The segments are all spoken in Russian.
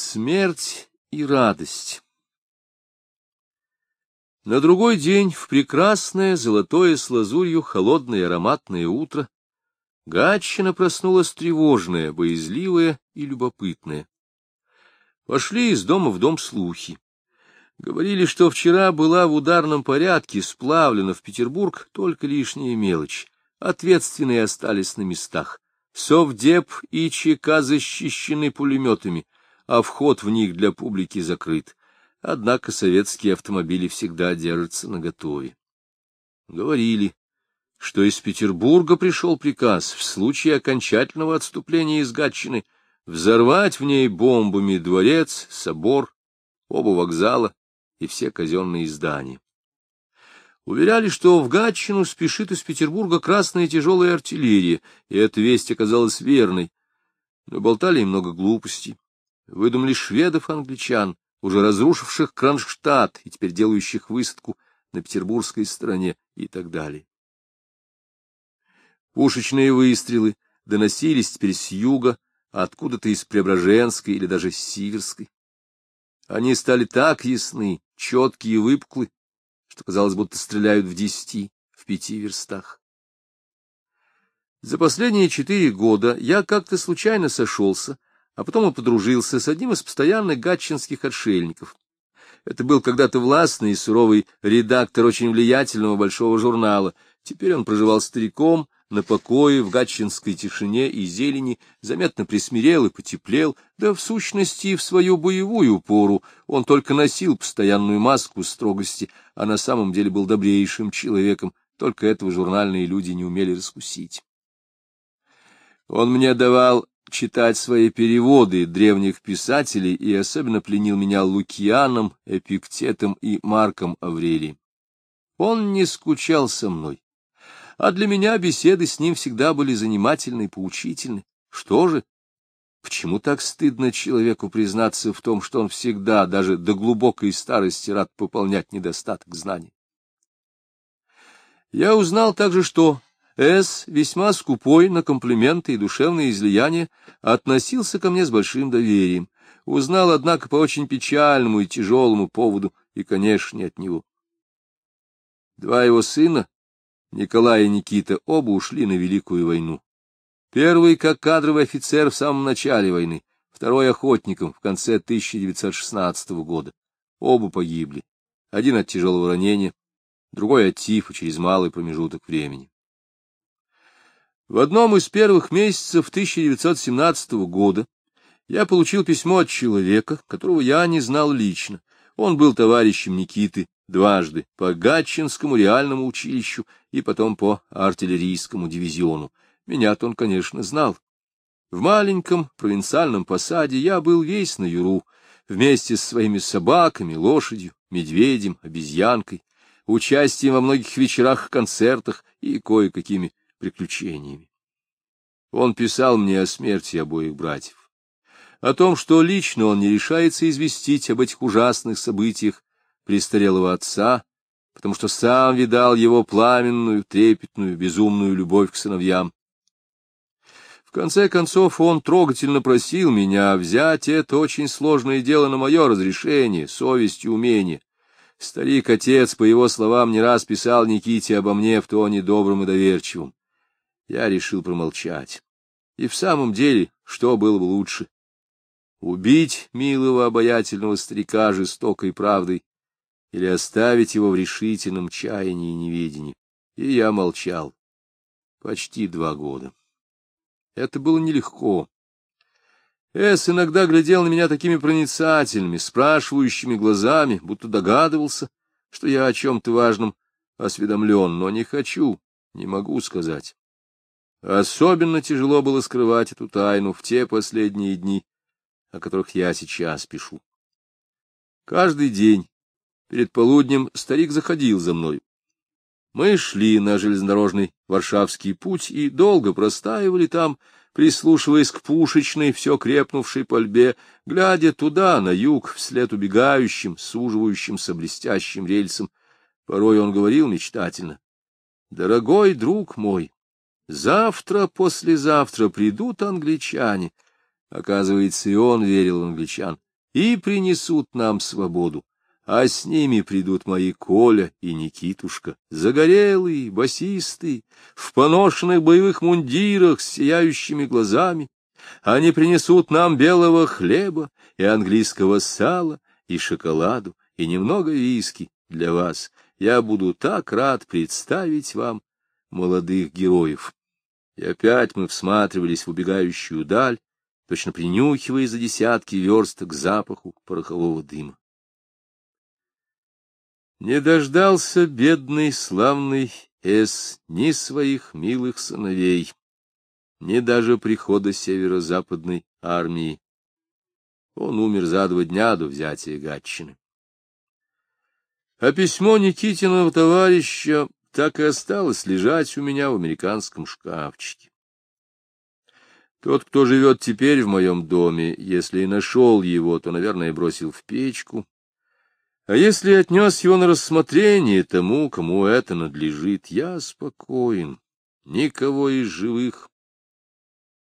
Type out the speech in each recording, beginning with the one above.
Смерть и радость На другой день, в прекрасное, золотое с лазурью, холодное ароматное утро, Гатчина проснулась тревожная, боязливая и любопытная. Пошли из дома в дом слухи. Говорили, что вчера была в ударном порядке сплавлена в Петербург только лишняя мелочь. Ответственные остались на местах. Совдеп и ЧК защищены пулеметами, а вход в них для публики закрыт. Однако советские автомобили всегда держатся наготове. Говорили, что из Петербурга пришел приказ в случае окончательного отступления из Гатчины взорвать в ней бомбами дворец, собор, оба вокзала и все казенные здания. Уверяли, что в Гатчину спешит из Петербурга красная тяжелая артиллерия, и эта весть оказалась верной. Но болтали много глупостей. Выдумали шведов-англичан, уже разрушивших Кронштадт и теперь делающих высадку на петербургской стороне и так далее. Пушечные выстрелы доносились теперь с юга, откуда-то из Преображенской или даже Сиверской. Они стали так ясны, четкие и выпуклы, что казалось, будто стреляют в десяти, в пяти верстах. За последние четыре года я как-то случайно сошелся, а потом и подружился с одним из постоянных гатчинских отшельников. Это был когда-то властный и суровый редактор очень влиятельного большого журнала. Теперь он проживал стариком, на покое, в гатчинской тишине и зелени, заметно присмирел и потеплел, да в сущности в свою боевую пору он только носил постоянную маску строгости, а на самом деле был добрейшим человеком, только этого журнальные люди не умели раскусить. Он мне давал читать свои переводы древних писателей и особенно пленил меня Лукианом, Эпиктетом и Марком Аврелием. Он не скучал со мной а для меня беседы с ним всегда были занимательны и поучительны. Что же? Почему так стыдно человеку признаться в том, что он всегда, даже до глубокой старости, рад пополнять недостаток знаний? Я узнал также, что С, весьма скупой на комплименты и душевные излияния, относился ко мне с большим доверием. Узнал, однако, по очень печальному и тяжелому поводу, и, конечно, не от него. Два его сына, Николай и Никита оба ушли на Великую войну. Первый как кадровый офицер в самом начале войны, второй охотником в конце 1916 года. Оба погибли. Один от тяжелого ранения, другой от тифа через малый промежуток времени. В одном из первых месяцев 1917 года я получил письмо от человека, которого я не знал лично. Он был товарищем Никиты дважды по Гатчинскому реальному училищу и потом по артиллерийскому дивизиону. Меня-то он, конечно, знал. В маленьком провинциальном посаде я был весь на юру, вместе с своими собаками, лошадью, медведем, обезьянкой, участием во многих вечерах-концертах и кое-какими приключениями. Он писал мне о смерти обоих братьев, о том, что лично он не решается известить об этих ужасных событиях престарелого отца, потому что сам видал его пламенную, трепетную, безумную любовь к сыновьям. В конце концов, он трогательно просил меня взять это очень сложное дело на мое разрешение, совесть и умение. Старик-отец, по его словам, не раз писал Никите обо мне в тоне добрым и доверчивым. Я решил промолчать. И в самом деле, что было бы лучше? Убить милого обаятельного старика жестокой правдой или оставить его в решительном чаянии и неведении. И я молчал. Почти два года. Это было нелегко. Эс иногда глядел на меня такими проницательными, спрашивающими глазами, будто догадывался, что я о чем-то важном осведомлен, но не хочу, не могу сказать. Особенно тяжело было скрывать эту тайну в те последние дни, о которых я сейчас пишу. Каждый день Перед полуднем старик заходил за мной. Мы шли на железнодорожный Варшавский путь и долго простаивали там, прислушиваясь к пушечной, все крепнувшей пальбе, глядя туда, на юг, вслед убегающим, суживающимся блестящим рельсам. Порой он говорил мечтательно. — Дорогой друг мой, завтра, послезавтра придут англичане. Оказывается, и он верил в англичан, и принесут нам свободу, а с ними придут мои Коля и Никитушка, загорелые, басистые, в поношенных боевых мундирах с сияющими глазами. Они принесут нам белого хлеба и английского сала, и шоколаду, и немного виски для вас. Я буду так рад представить вам молодых героев. И опять мы всматривались в убегающую даль, точно принюхивая за десятки верст к запаху порохового дыма. Не дождался бедный славный Эс ни своих милых сыновей, ни даже прихода северо-западной армии. Он умер за два дня до взятия Гатчины. А письмо Никитиного товарища так и осталось лежать у меня в американском шкафчике. Тот, кто живет теперь в моем доме, если и нашел его, то, наверное, бросил в печку. А если отнес его на рассмотрение тому, кому это надлежит, я спокоен. Никого из живых,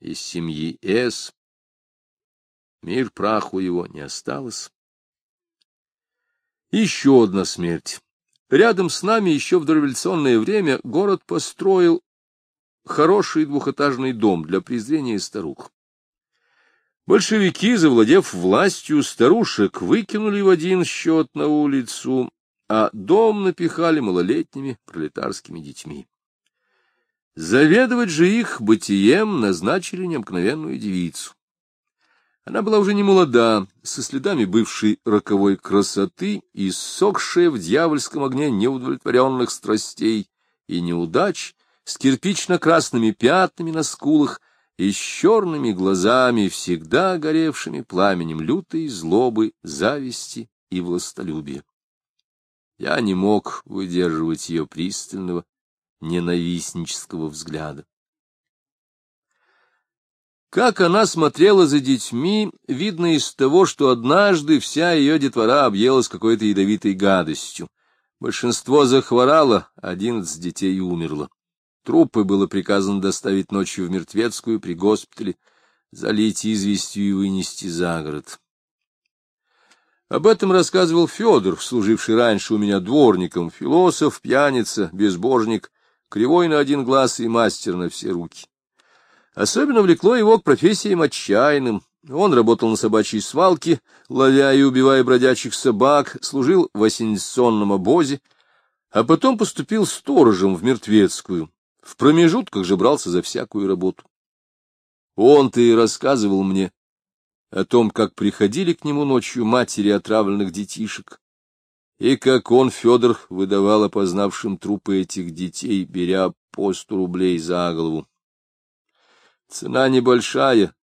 из семьи С, мир праху его не осталось. Еще одна смерть. Рядом с нами еще в дореволюционное время город построил хороший двухэтажный дом для презрения старух. Большевики, завладев властью, старушек выкинули в один счет на улицу, а дом напихали малолетними пролетарскими детьми. Заведовать же их бытием назначили необыкновенную девицу. Она была уже не молода, со следами бывшей роковой красоты и сохшая в дьявольском огне неудовлетворенных страстей и неудач, с кирпично-красными пятнами на скулах и с черными глазами, всегда горевшими пламенем лютой злобы, зависти и властолюбия. Я не мог выдерживать ее пристального, ненавистнического взгляда. Как она смотрела за детьми, видно из того, что однажды вся ее детвора объелась какой-то ядовитой гадостью. Большинство захворало, одиннадцать детей умерло. Трупы было приказано доставить ночью в Мертвецкую при госпитале, залить известью и вынести за город. Об этом рассказывал Федор, служивший раньше у меня дворником, философ, пьяница, безбожник, кривой на один глаз и мастер на все руки. Особенно влекло его к профессиям отчаянным. Он работал на собачьей свалке, ловя и убивая бродячих собак, служил в осенизационном обозе, а потом поступил сторожем в Мертвецкую. В промежутках же брался за всякую работу. Он-то и рассказывал мне о том, как приходили к нему ночью матери отравленных детишек, и как он, Федор, выдавал опознавшим трупы этих детей, беря по сто рублей за голову. Цена небольшая,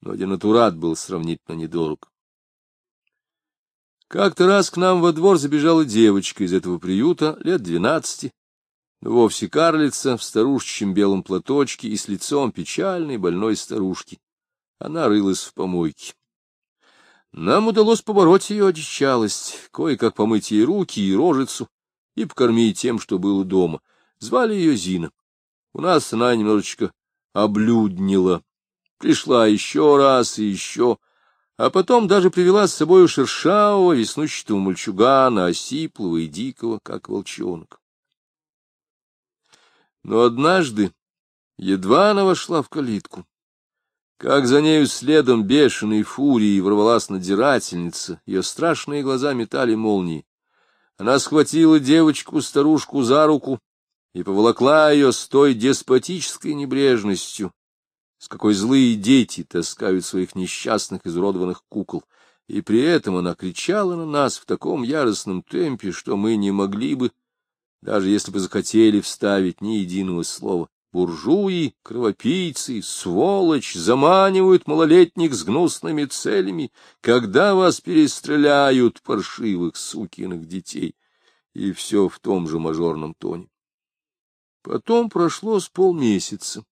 но денатурат был сравнительно недорог. Как-то раз к нам во двор забежала девочка из этого приюта, лет двенадцати, вовсе карлица, в старушечьем белом платочке и с лицом печальной больной старушки. Она рылась в помойке. Нам удалось побороть ее одичалость, кое-как помыть ей руки и рожицу и покормить тем, что было дома. Звали ее Зина. У нас она немножечко облюднила. Пришла еще раз и еще, а потом даже привела с собой шершавого, веснущатого мальчугана, осиплого и дикого, как волчонок. Но однажды, едва она вошла в калитку, как за нею следом бешеной фурией ворвалась надзирательница, ее страшные глаза метали молнии. Она схватила девочку-старушку за руку и поволокла ее с той деспотической небрежностью, с какой злые дети таскают своих несчастных изуродованных кукол, и при этом она кричала на нас в таком яростном темпе, что мы не могли бы, даже если бы захотели вставить ни единого слова. Буржуи, кровопийцы, сволочь заманивают малолетних с гнусными целями, когда вас перестреляют, паршивых сукиных детей. И все в том же мажорном тоне. Потом прошло с полмесяца.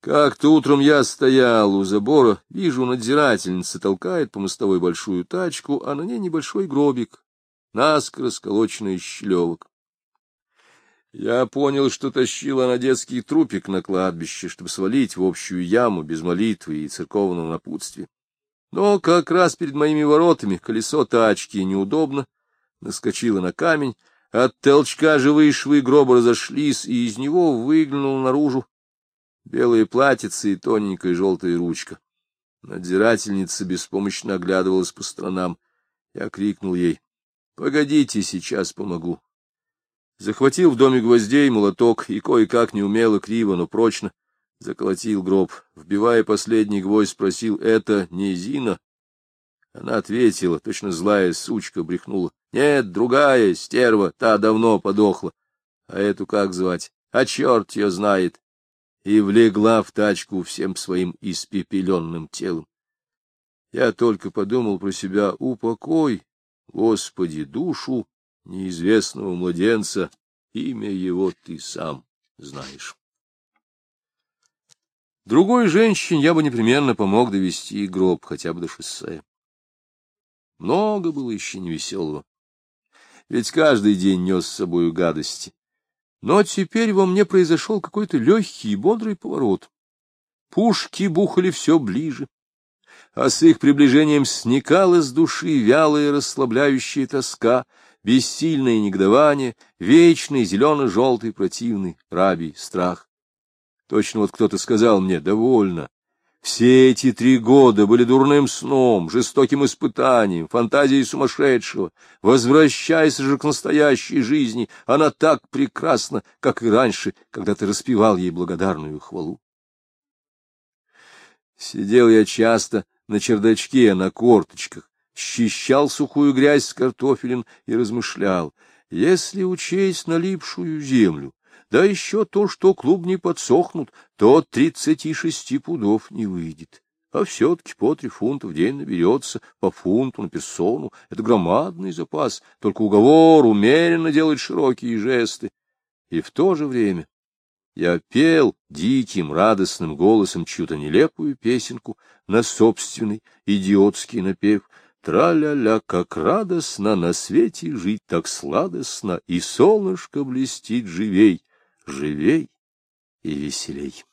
Как-то утром я стоял у забора, вижу, надзирательница толкает по мостовой большую тачку, а на ней небольшой гробик, наскоро сколоченный из щелевок. Я понял, что тащила она детский трупик на кладбище, чтобы свалить в общую яму без молитвы и церковного напутствия. Но как раз перед моими воротами колесо тачки неудобно наскочило на камень, от толчка живые швы гроба разошлись, и из него выглянул наружу белые платьице и тоненькая желтая ручка. Надзирательница беспомощно оглядывалась по сторонам. Я крикнул ей. — Погодите, сейчас помогу. Захватил в доме гвоздей, молоток и кое-как неумело, криво, но прочно заколотил гроб. Вбивая последний гвоздь, спросил, — это не Зина? Она ответила, точно злая сучка брехнула. — Нет, другая, стерва, та давно подохла. А эту как звать? А черт ее знает. И влегла в тачку всем своим испепеленным телом. Я только подумал про себя, упокой, Господи, душу неизвестного младенца, имя его ты сам знаешь. Другой женщине я бы непременно помог довести гроб хотя бы до шоссе. Много было еще невеселого. Ведь каждый день нес с собою гадости. Но теперь во мне произошел какой-то легкий и бодрый поворот. Пушки бухали все ближе, а с их приближением сникала с души вялая расслабляющая тоска, бессильное негодование, вечный зелено-желтый противный рабий страх. Точно вот кто-то сказал мне «довольно». Все эти три года были дурным сном, жестоким испытанием, фантазией сумасшедшего. Возвращайся же к настоящей жизни, она так прекрасна, как и раньше, когда ты распевал ей благодарную хвалу. Сидел я часто на чердачке, на корточках, счищал сухую грязь с картофелем и размышлял, если учесть налипшую землю, да еще то, что клубни подсохнут, то тридцати шести пудов не выйдет. А все-таки по три фунта в день наберется, по фунту на персону. Это громадный запас, только уговор умеренно делает широкие жесты. И в то же время я пел диким, радостным голосом чью-то нелепую песенку на собственный идиотский напев. Тра-ля-ля, как радостно на свете жить, так сладостно, и солнышко блестит живей, живей и веселей.